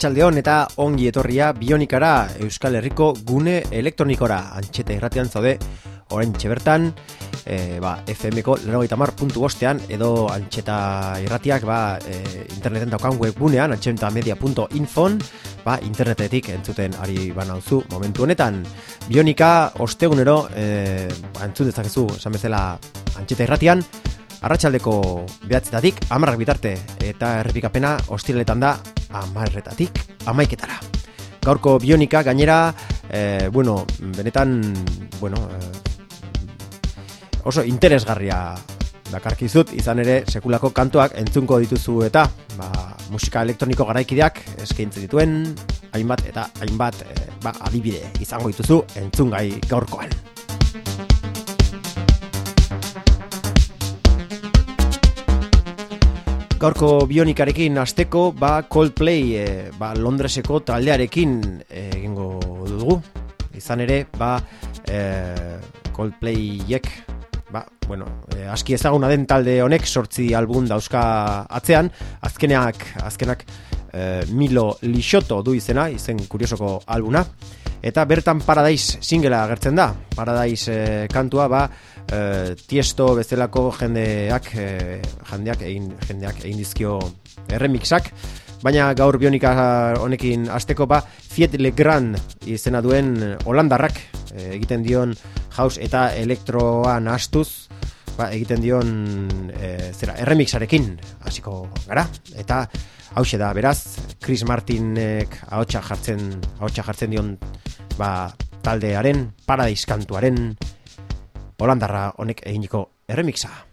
Arratxaldeon eta ongi etorria bionikara Euskal Herriko gune elektronikora. Antxeta irratian zaude orain txebertan e, ba, FM-ko lenogeita mar puntu bostean edo antxeta irratiak ba, e, interneten daukan webgunean antxetamedia.infon ba, internetetik entzuten ari banauzu momentu honetan. Bionika ostegunero e, ba, entzun dezakezu esan bezala antxeta irratian Arratxaldeko behatzetatik, amarrak bitarte, eta errepikapena ostireletan da amarretatik amaiketara. Gaurko bionika gainera, e, bueno, benetan, bueno, oso interesgarria dakarkizut, izan ere sekulako kantuak entzunko dituzu eta ba, musika elektroniko garaikideak eskaintzen dituen hainbat eta hainbat e, ba, adibide izango dituzu entzungai gaurkoan. Gaurko bionikarekin asteko ba Coldplay e, ba, Londreseko taldearekin egingo dugu. Izan ere, ba e, Coldplayek ba, bueno, e, aski ezaguna den talde honek sortzi album dauzka atzean, azkenak, azkenak e, Milo Lixoto du izena, izen kuriosoko albuna, eta bertan Paradise singela agertzen da, Paradise e, kantua, ba, e, tiesto bezalako jendeak, e, jendeak, egin, jendeak egin dizkio remixak, Baina gaur bionika honekin asteko ba Fiat Legrand izena duen Holandarrak egiten dion house eta elektroan astuz ba, egiten dion e, zera erremixarekin hasiko gara. Eta hause da beraz Chris Martinek ahotsa jartzen ahotsa jartzen dion ba, taldearen paradise kantuaren Holandarra honek eginiko erremixa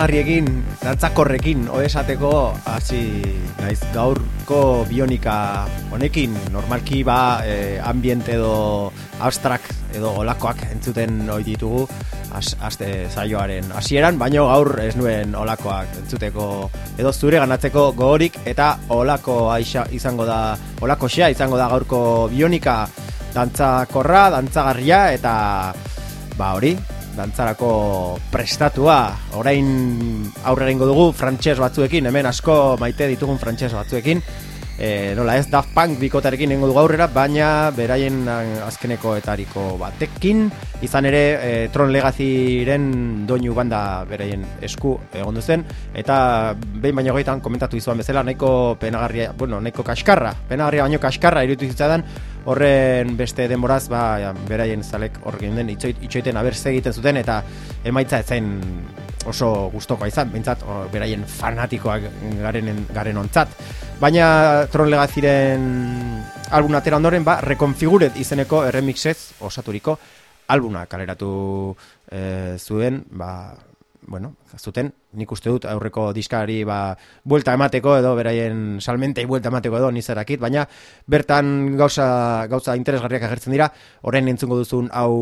dantzagarriekin, dantzakorrekin, oesateko, hasi naiz gaurko bionika honekin, normalki ba, e, ambiente edo abstrakt edo olakoak entzuten hori ditugu, aste saioaren hasieran, baino gaur ez nuen olakoak entzuteko edo zure ganatzeko gogorik eta olako izango da, olako xea izango da gaurko bionika dantzakorra, dantzagarria eta ba hori, dantzarako prestatua. Orain aurre egingo dugu frantses batzuekin hemen asko maite ditugun frantses batzuekin. E, nola ez Daft Punk bikotarekin egingo dugu aurrera baina beraien azkeneko etariko batekin. Izan ere e, Tron Legacyren doinu banda beraien esku egon duzen. Eta behin baino gaitan komentatu izuan bezala nahiko penagarria, bueno, nahiko kaskarra penagarria baino kaskarra irutu zitzaidan horren beste denboraz ba, beraien zalek horrekin den itxoiten aber egiten zuten eta emaitza etzen oso gustokoa izan, bintzat, beraien fanatikoak garen, garen ontzat. Baina Tron Legaziren album atera ondoren, ba, Reconfigured izeneko remixez osaturiko albuna kaleratu e, zuen, ba, bueno, zuten, nik uste dut aurreko diskari ba, buelta emateko edo beraien salmentei buelta emateko edo nizerakit, baina bertan gauza, gauza interesgarriak agertzen dira, horren entzungo duzun hau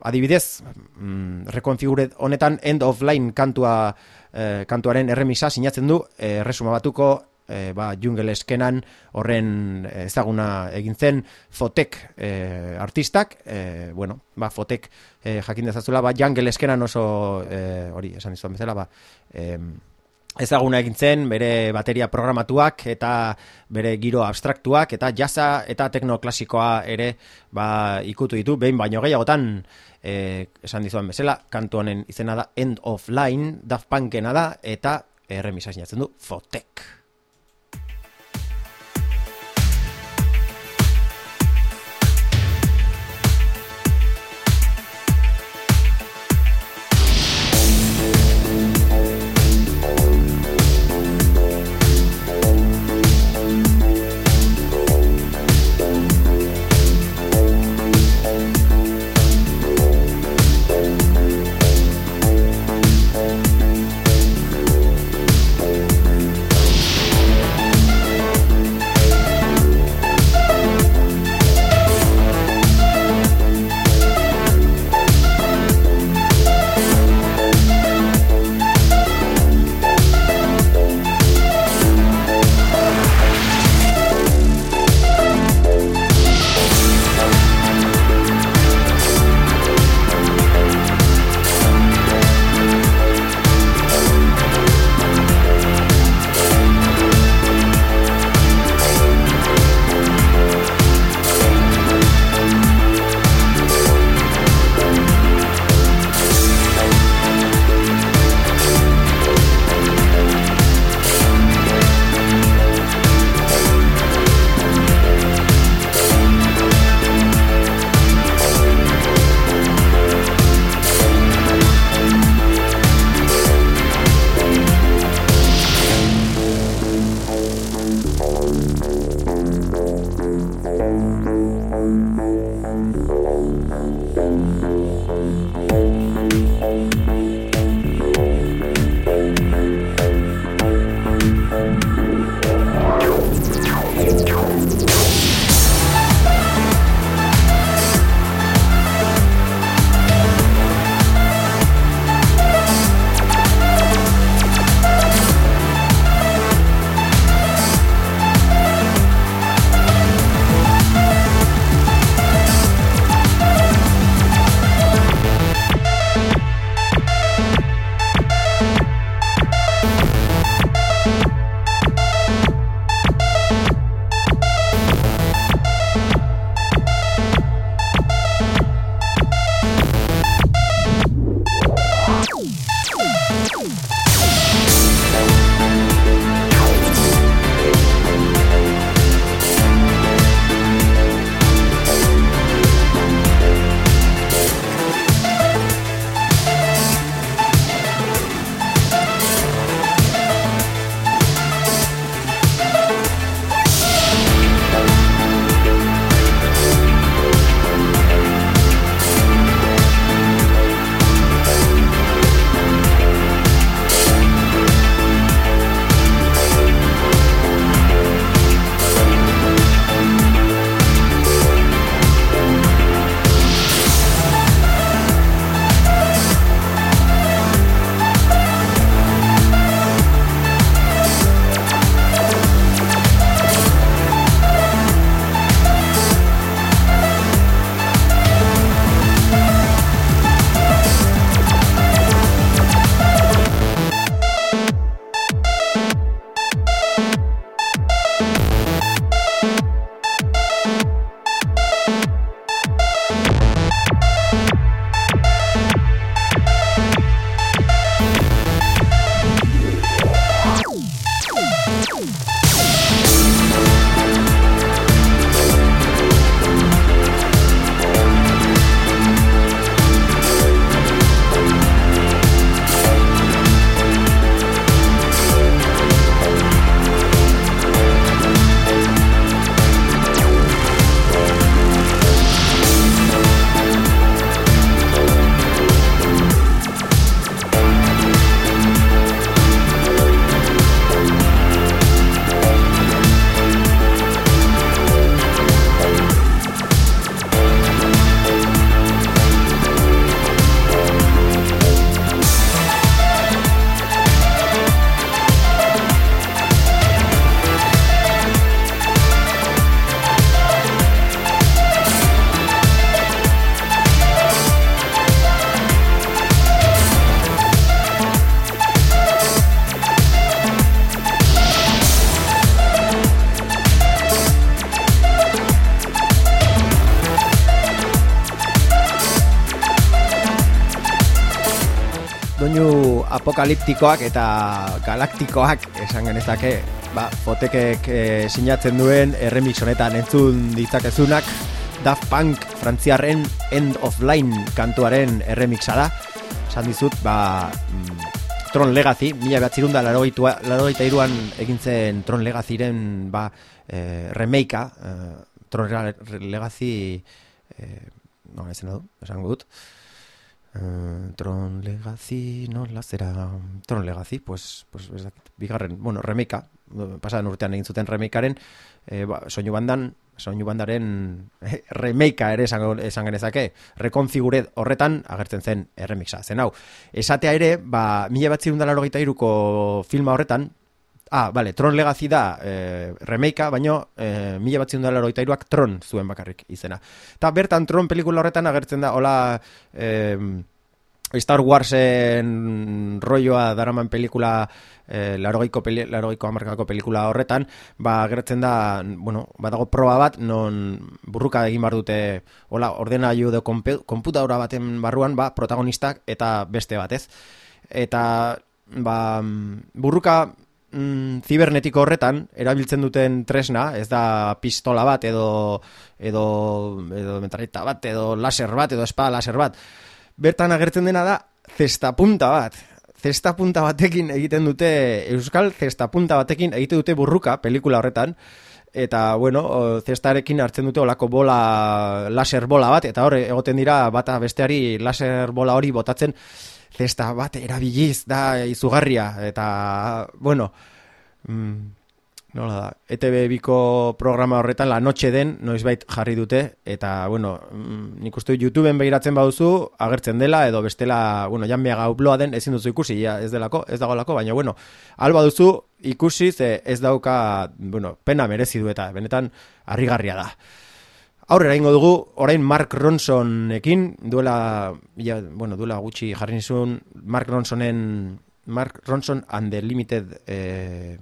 adibidez, mm, rekonfiguret honetan end of line kantua, eh, kantuaren erremisa sinatzen du, eh, resuma batuko e, ba, jungle eskenan horren ezaguna egin zen fotek e, artistak, e, bueno, ba, fotek e, jakin dezazula, ba, jungle eskenan oso e, hori, esan izuan bezala, ba, e, ezaguna egin zen bere bateria programatuak eta bere giro abstraktuak eta jasa eta teknoklasikoa ere ba, ikutu ditu, behin baino gehiagotan e, esan dizuan bezala, kantu honen izena da End of Line, Daft Punkena da eta erremisa sinatzen du Fotek. Woo! Doinu apokaliptikoak eta galaktikoak esan genezake, ba, fotekek e, sinatzen duen erremix honetan entzun ditzakezunak Daft Punk frantziarren End of Line kantuaren erremixa da. Esan dizut, ba, mm, Tron Legacy, mila behatzirunda larogeita iruan egin zen Tron Legacyren ba, e, remeika, e, Tron Legacy, e, no, esan du, esan dut, Uh, Tron Legacy, no, la zera Tron Legacy, pues, pues bigarren, bueno, remeka, pasadan urtean egin zuten remekaren, eh, ba, soinu bandan, soinu bandaren eh, remeika ere esan, esan genezake, rekonfigured horretan agertzen zen erremixa. Zen hau, esatea ere, ba, mila dundalaro iruko filma horretan, Ah, vale, Tron Legacy da eh, remeika, baino eh, mila dela iruak Tron zuen bakarrik izena. Eta bertan Tron pelikula horretan agertzen da, hola eh, Star Warsen rolloa daraman pelikula eh, larogeiko, peli, larogeiko amarkako pelikula horretan, ba agertzen da, bueno, badago proba bat, non burruka egin bar dute, hola, ordena jo de komputadora baten barruan, ba, protagonistak eta beste batez. Eta, ba, burruka mm, zibernetiko horretan erabiltzen duten tresna, ez da pistola bat edo edo edo metraleta bat edo laser bat edo espada laser bat. Bertan agertzen dena da zesta punta bat. Zesta punta batekin egiten dute Euskal zesta punta batekin egite dute burruka pelikula horretan eta bueno, zestarekin hartzen dute olako bola laser bola bat eta hor egoten dira bata besteari laser bola hori botatzen zesta bat erabiliz da izugarria eta bueno mm, nola da. ETV biko programa horretan la noche den noizbait jarri dute eta bueno mm, nik uste YouTubeen behiratzen baduzu agertzen dela edo bestela bueno janbiaga uploa den ezin duzu ikusi ja, ez delako ez dagolako baina bueno alba duzu ikusi ze ez dauka bueno pena merezi du eta benetan harrigarria da. Aurrera ingo dugu, orain Mark Ronsonekin, duela, ya, bueno, duela gutxi jarri nizun, Mark Ronsonen, Mark Ronson and the Limited e,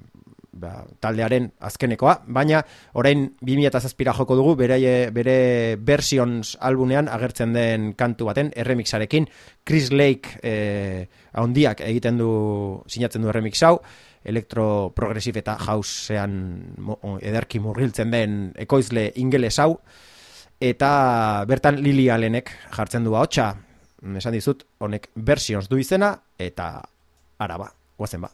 ba, taldearen azkenekoa, baina orain 2007 joko dugu, bere, bere versions albunean agertzen den kantu baten, erremixarekin, Chris Lake e, ahondiak egiten du, sinatzen du erremix hau, elektro progresif eta hausean ederki murgiltzen den ekoizle ingeles hau, eta bertan Lili Alenek jartzen du ahotsa esan dizut honek versions du izena eta araba goazen ba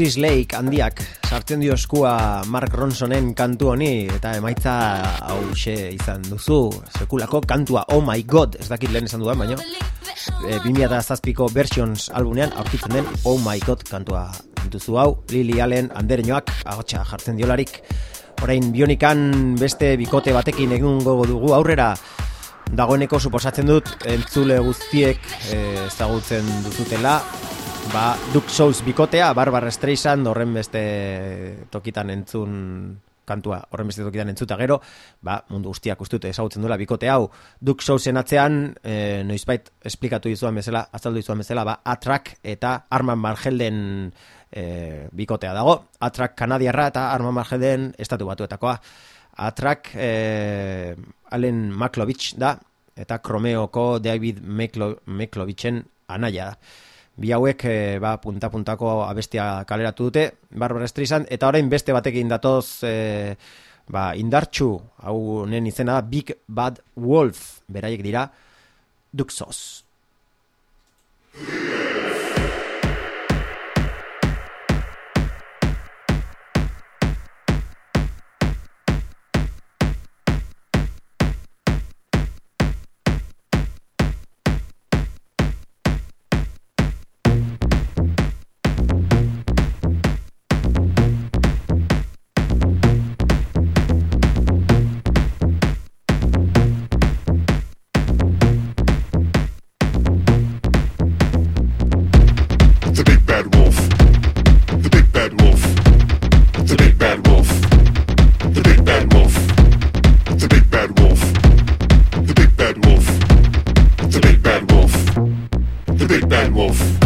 Chris Lake handiak sartzen dio eskua Mark Ronsonen kantu honi eta emaitza hau izan duzu. Sekulako kantua Oh My God ez dakit lehen esan duan baina e, 2008ko versions albunean aurkitzen den Oh My God kantua duzu hau. Lily Allen andereñoak agotxa jartzen diolarik. Orain bionikan beste bikote batekin egingo dugu aurrera. Dagoeneko suposatzen dut entzule guztiek eh, ezagutzen duzutela ba, Duke Souls bikotea, Barbara Streisand horren beste tokitan entzun kantua horren beste tokitan entzuta gero, ba, mundu guztiak ustute ezagutzen duela bikote hau. Duke Soulsen atzean, e, noizbait esplikatu dizuan bezala, azaldu dizuan bezala, ba, Atrak eta Arman Margelden e, bikotea dago. Atrak kanadiarra eta Arman Margelden estatu batuetakoa. Atrak e, Allen Maklovich da, eta Kromeoko David Meklovichen anaia da bi hauek e, ba, punta puntako abestia kaleratu dute Barbara Streisand eta orain beste batekin datoz e, ba, indartxu hau nen izena Big Bad Wolf beraiek dira Duxos Wolf.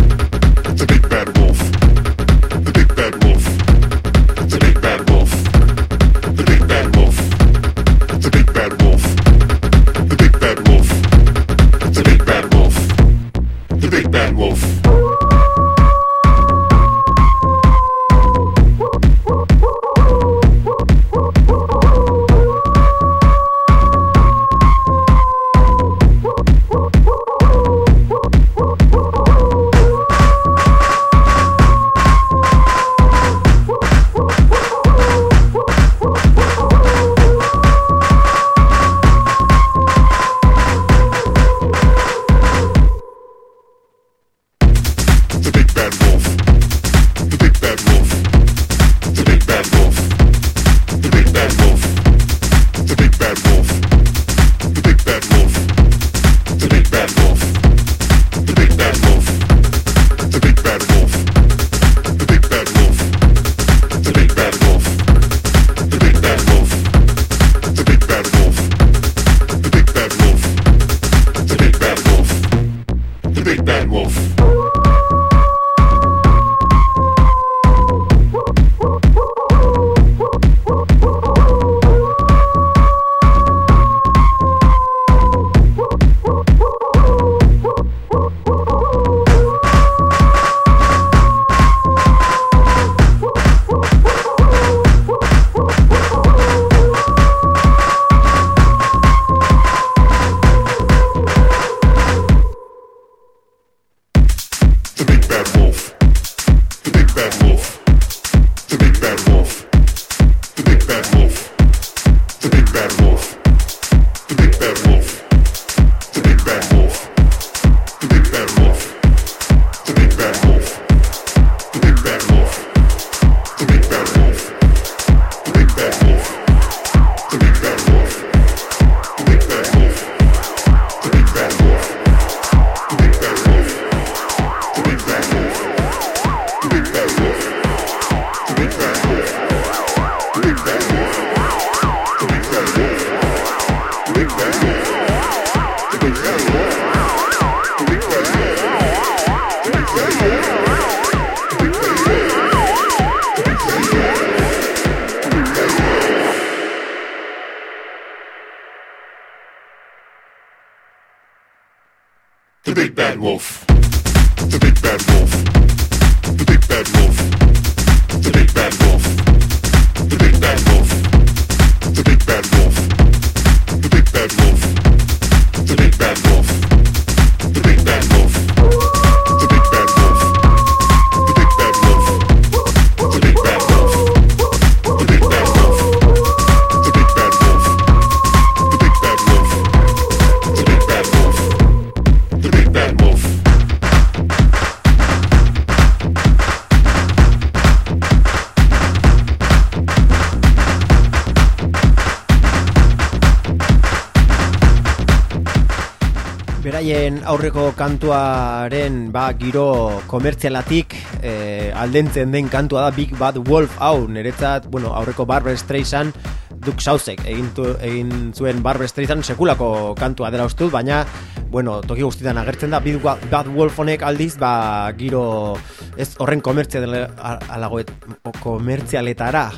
Aurreko kantuaren ba, giro komertzialatik e, aldentzen den kantua da Big Bad Wolf. Hau, niretzat, bueno, aurreko Barbara Streisand Duk Sauzek egin, egin zuen Barbara Streisand sekulako kantua dela ustut, baina, bueno, toki guztietan agertzen da. Big Bad Wolf honek aldiz, ba, giro ez horren komertzialetara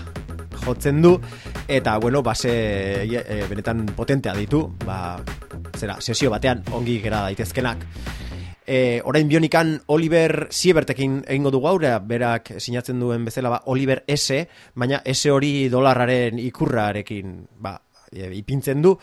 jotzen du. Eta bueno, base e, benetan potentea ditu, ba, zera, sesio batean ongi gera daitezkenak. E, orain bionikan Oliver Siebertekin egingo du gaur, berak sinatzen duen bezala ba, Oliver S, baina S hori dolarraren ikurrarekin ba, e, ipintzen du.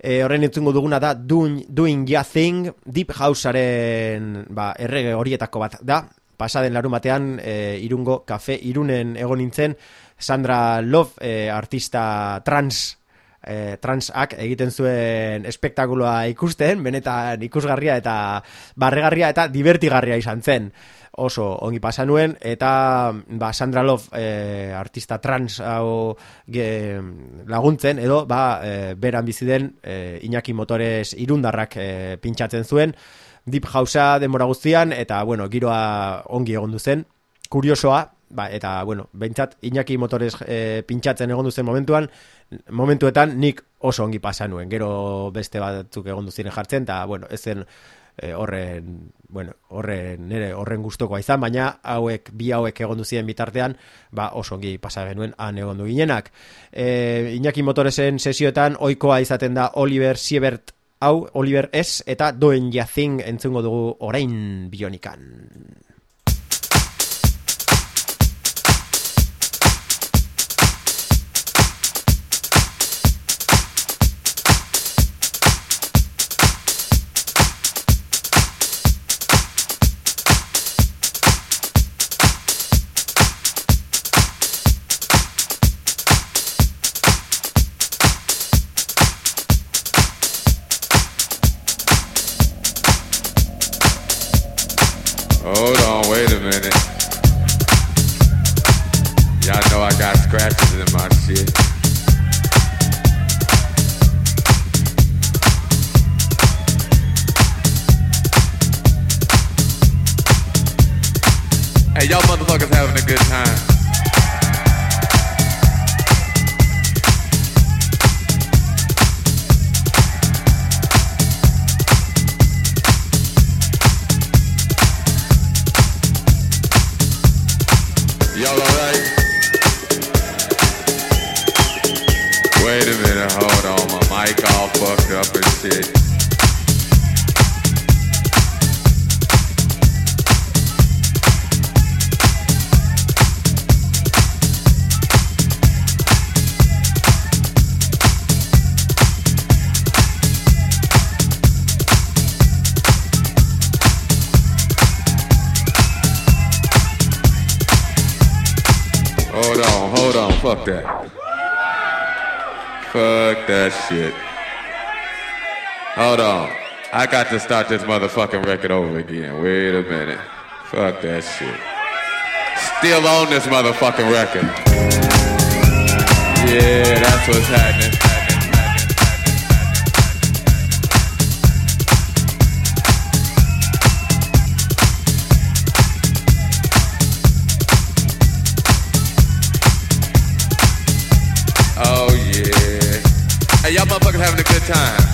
E, horren entzungo duguna da Doing, doing Ya Thing, Deep Housearen ba, errege horietako bat da. Pasaden larun batean, e, irungo kafe irunen egon nintzen, Sandra Love, e, artista trans e, transak egiten zuen espektakuloa ikusten, benetan ikusgarria eta barregarria eta divertigarria izan zen. Oso ongi pasa nuen eta ba, Sandra Love e, artista trans hau laguntzen edo ba, e, beran bizi den e, Iñaki Motores irundarrak e, pintxatzen zuen. Deep Housea denbora guztian eta bueno, giroa ongi egon zen. Kuriosoa, ba, eta, bueno, behintzat, Iñaki Motores e, pintxatzen egon duzen momentuan, momentuetan nik oso ongi pasa nuen, gero beste batzuk egon duzen jartzen, eta, bueno, ezen e, horren, bueno, horren, nire, horren guztokoa izan, baina hauek, bi hauek egon duzien bitartean, ba, oso ongi pasa genuen, han egon du ginenak. E, Iñaki Motoresen sesioetan, oikoa izaten da Oliver Siebert hau, Oliver S, eta doen jazing entzungo dugu orain bionikan. with. Y'all know I got scratches in my shit. Hey, y'all motherfuckers having a good time. Hold on, hold on, fuck that. Fuck that shit to start this motherfucking record over again. Wait a minute. Fuck that shit. Still on this motherfucking record. Yeah, that's what's happening. Oh yeah. Hey, y'all motherfuckers having a good time.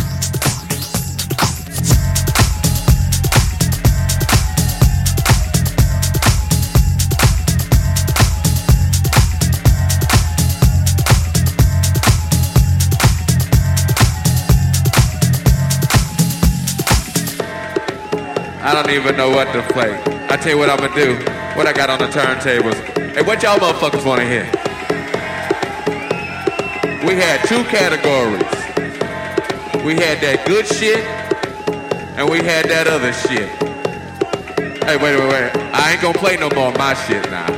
I don't even know what to play. I tell you what I'm gonna do. What I got on the turntables. Hey, what y'all motherfuckers wanna hear? We had two categories. We had that good shit, and we had that other shit. Hey, wait, wait, wait. I ain't gonna play no more of my shit now.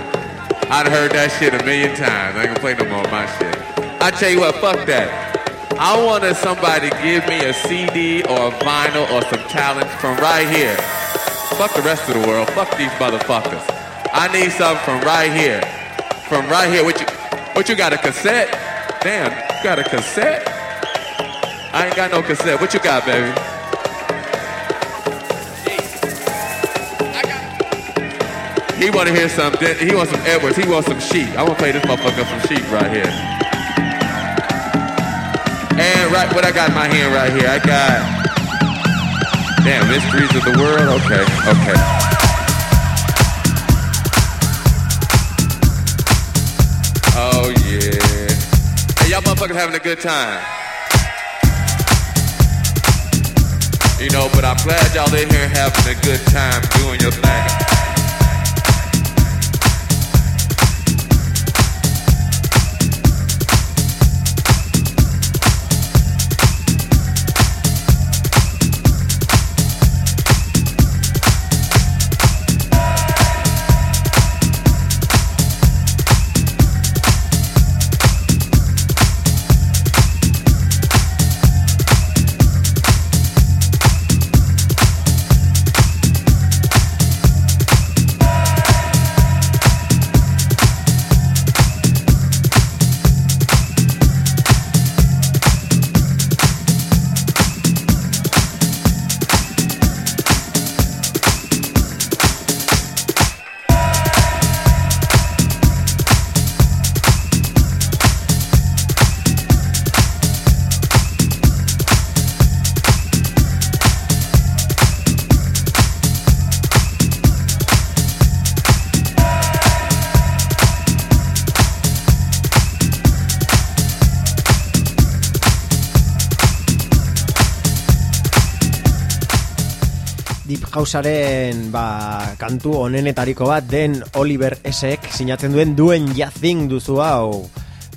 I'd heard that shit a million times. I ain't gonna play no more of my shit. I tell you what, fuck that. I wanted somebody to give me a CD or a vinyl or some talent from right here. Fuck the rest of the world. Fuck these motherfuckers. I need something from right here. From right here. What you, what you got, a cassette? Damn, you got a cassette? I ain't got no cassette. What you got, baby? He want to hear some. He wants some Edwards. He wants some sheep. I want to play this motherfucker some sheep right here. And right, what I got in my hand right here, I got. Damn, mysteries of the world. Okay, okay. Oh yeah. Hey, y'all motherfuckers having a good time. You know, but I'm glad y'all in here having a good time doing your thing. Housaren ba, kantu onenetariko bat den Oliver Esek sinatzen duen duen jazing duzu hau.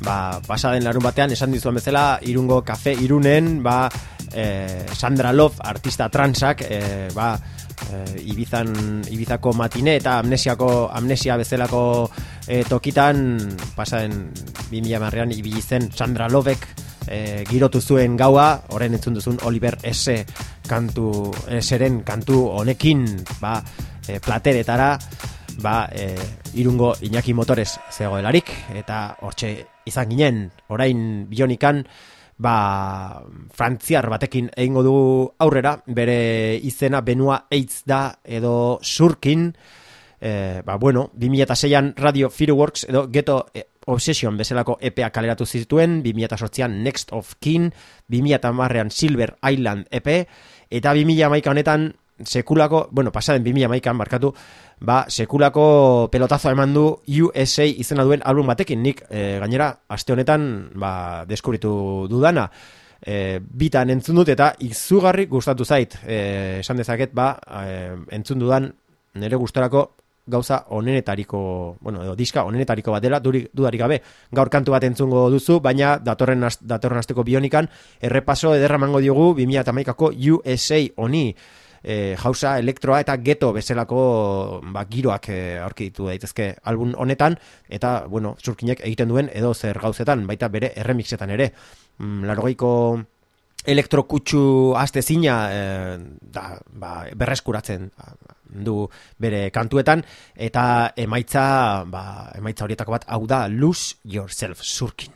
Ba, pasaden larun batean esan dizuan bezala irungo kafe irunen ba, e, Sandra Love artista transak e, ba, e, Ibizan, Ibizako matine eta amnesiako amnesia bezalako e, tokitan pasaden 2000 marrean ibilizen Sandra Lovek e, girotu zuen gaua, horren entzun duzun Oliver S. kantu, eseren kantu honekin, ba, e, plateretara, ba, e, irungo Iñaki Motores zegoelarik, eta hortxe izan ginen, orain bionikan, ba, frantziar batekin egingo du aurrera, bere izena Benua Eitz da, edo Surkin, e, ba, bueno, 2006an Radio Fireworks, edo Geto Obsession bezalako EPA kaleratu zituen, 2008an Next of Kin, 2008an Silver Island EP, eta 2008 honetan sekulako, bueno, pasaden 2008an markatu, ba, sekulako pelotazo eman du USA izena duen album batekin, nik e, gainera, aste honetan, ba, deskubritu dudana, e, bitan entzun dut eta izugarri gustatu zait, e, esan dezaket, ba, e, entzun dudan, nire gustorako gauza onenetariko, bueno, edo diska onenetariko bat dela, duri, dudarik gabe, gaur kantu bat entzungo duzu, baina datorren, datorren asteko bionikan, errepaso ederra mango diogu 2008ko USA oni, e, jauza, elektroa eta geto bezalako ba, giroak e, aurki ditu daitezke album honetan, eta, bueno, zurkinek egiten duen edo zer gauzetan, baita bere erremixetan ere. Mm, Larogeiko elektrokutsu azte zina e, da, ba, berreskuratzen du bere kantuetan eta emaitza ba, emaitza horietako bat hau da Lose Yourself Surkin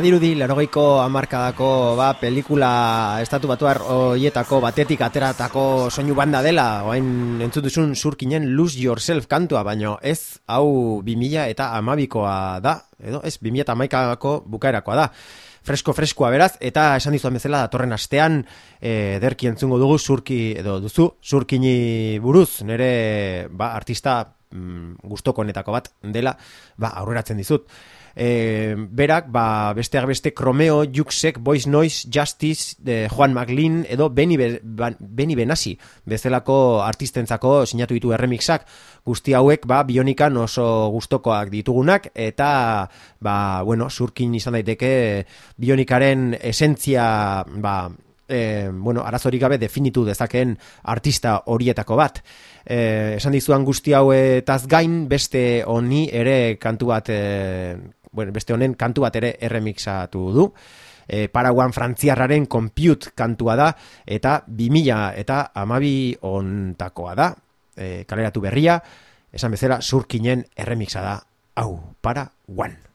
Badirudi, larogeiko amarkadako ba, pelikula estatu batuar hoietako batetik ateratako soinu banda dela, oain entzut duzun surkinen Lose Yourself kantua, baino ez hau 2000 eta amabikoa da, edo ez 2000 eta amaikako bukaerakoa da. Fresko freskoa beraz, eta esan dizuan bezala datorren astean e, derki entzungo dugu surki, edo duzu, surkini buruz, nire ba, artista mm, gustokonetako bat dela, ba, aurreratzen dizut e, berak, ba, besteak beste Kromeo, Juxek, Boys Noise, Justice, de Juan McLean, edo Beni, Be, Beni Benasi, bezalako artistentzako sinatu ditu erremixak, guzti hauek, ba, bionikan oso gustokoak ditugunak, eta, ba, bueno, surkin izan daiteke, bionikaren esentzia, ba, e, bueno, arazorik gabe definitu dezakeen artista horietako bat. E, esan dizuan guzti hauetaz gain beste honi ere kantu bat e, bueno, beste honen kantu bat ere erremixatu du. E, Paraguan frantziarraren compute kantua da, eta 2000 eta amabi ontakoa da. E, kaleratu berria, esan bezala, surkinen erremixa da. Hau, Paraguan.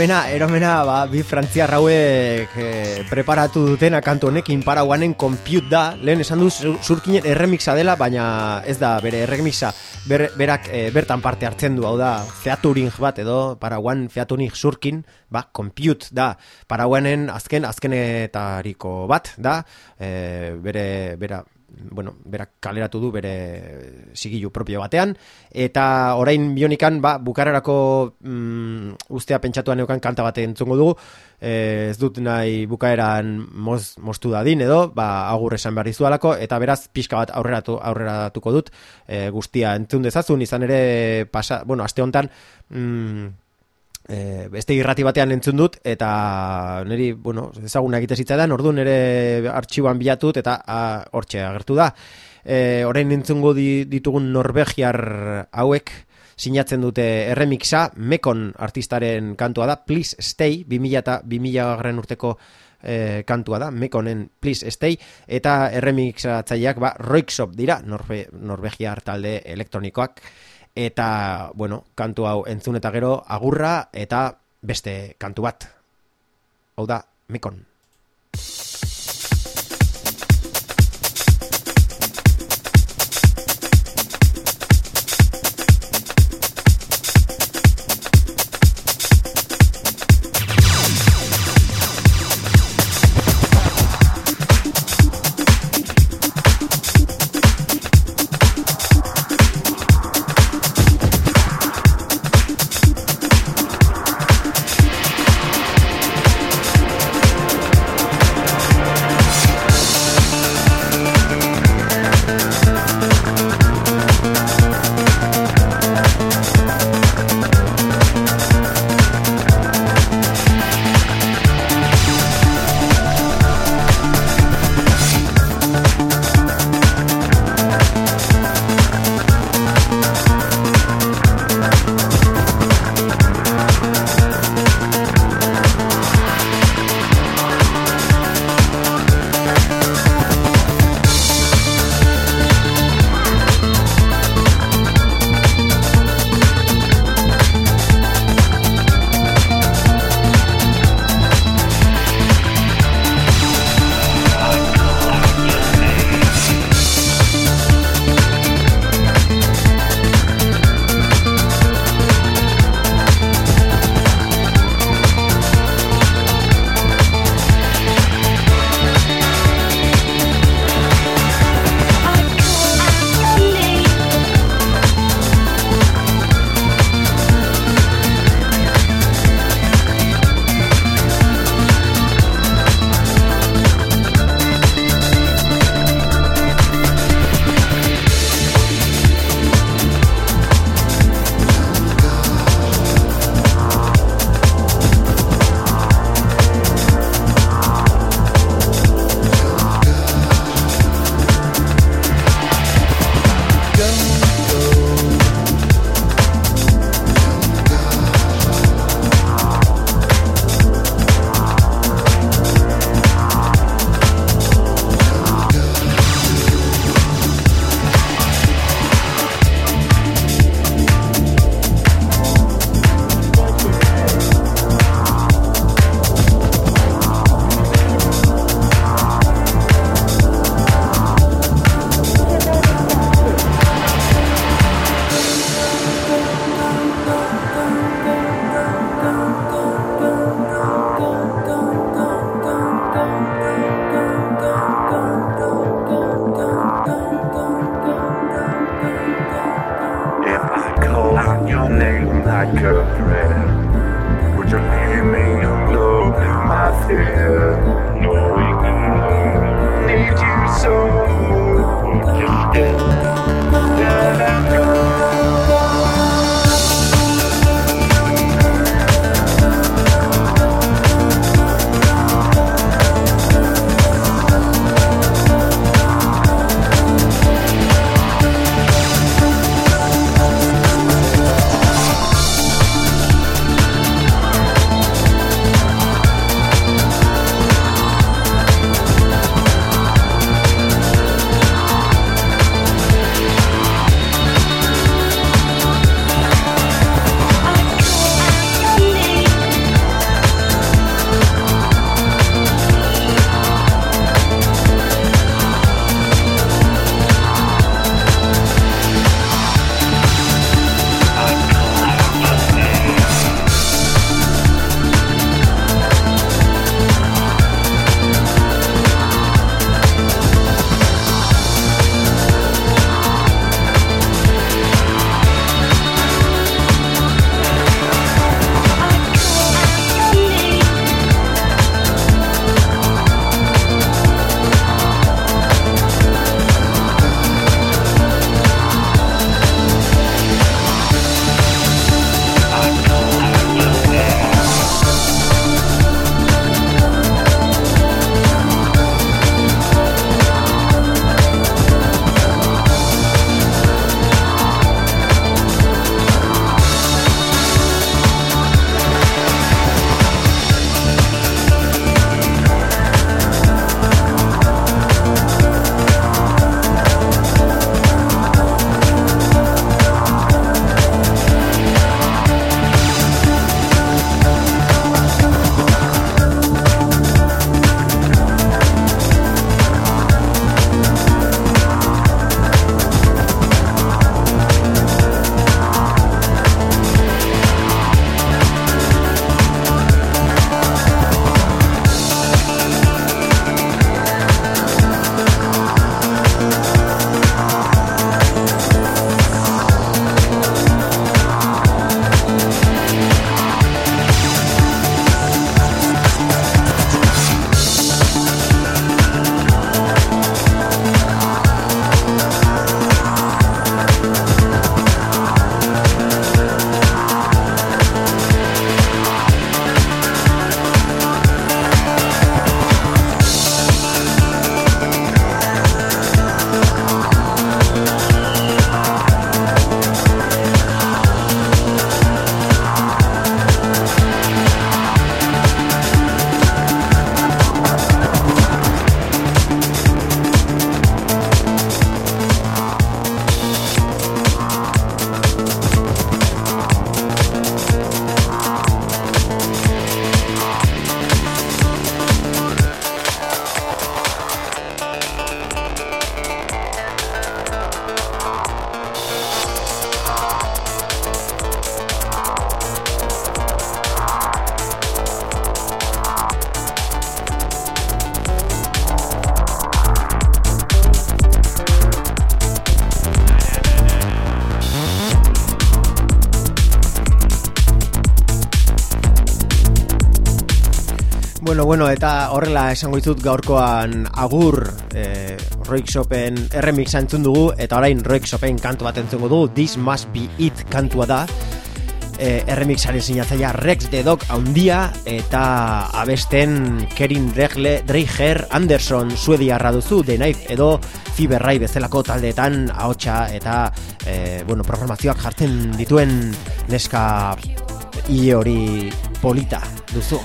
Eromena, eromena, ba, bi frantziar hauek eh, preparatu dutena kantu honekin. Paraguanen compute da, lehen esan du zurkinen erremixa dela, baina ez da bere erremixa, ber, berak eh, bertan parte hartzen du, hau da, featuring bat edo, paraguan featuring zurkin, ba, compute da, paraguanen azken, azkenetariko bat, da, eh, bere, bera, bueno, berak kaleratu du bere sigilu propio batean. Eta orain bionikan ba, bukararako mm, ustea pentsatuan neukan kanta bate entzungo dugu. E, ez dut nahi bukaeran moz, moztu dadin edo ba, agur esan behar dizualako eta beraz pixka bat aurreratu, aurreratuko dut e, guztia entzun dezazun izan ere pasa, bueno, aste honetan mm, e, beste irrati batean entzun dut eta niri, bueno, ezaguna egite zitzaidan, ordu nire artxiboan bilatut eta hortxe agertu da. E, orain entzungo ditugun Norvegiar hauek sinatzen dute erremixa, Mekon artistaren kantua da, Please Stay, 2000 eta 2000 urteko e, kantua da, Mekonen Please Stay, eta erremixatzaileak ba, Roixop dira, Norve, Norvegiar talde elektronikoak, eta, bueno, kantu hau entzun eta gero agurra eta beste kantu bat. Hau da, Mekon. Bueno, eta horrela esango ditut gaurkoan agur eh, Roik Shopen erremix entzun dugu eta orain Roik Shopen kantu bat entzungo dugu. This Must Be It kantua da. Eh, erremixaren sinatzaia Rex the Dog haundia eta abesten Kerin Dregle, Dreiger Anderson suediarra duzu The Knife edo Fiberrai bezalako taldeetan ahotsa eta eh, bueno, programazioak jartzen dituen neska i hori polita duzu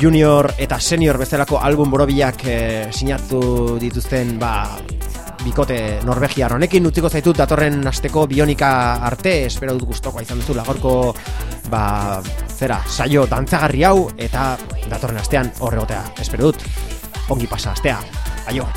junior eta senior bezalako album borobiak eh, sinatu dituzten ba, bikote Norvegiar honekin. Utziko zaitut datorren asteko bionika arte espero dut gustokoa izan duzu lagorko ba, zera saio dantzagarri hau eta datorren astean horregotea espero dut ongi pasa astea. Aio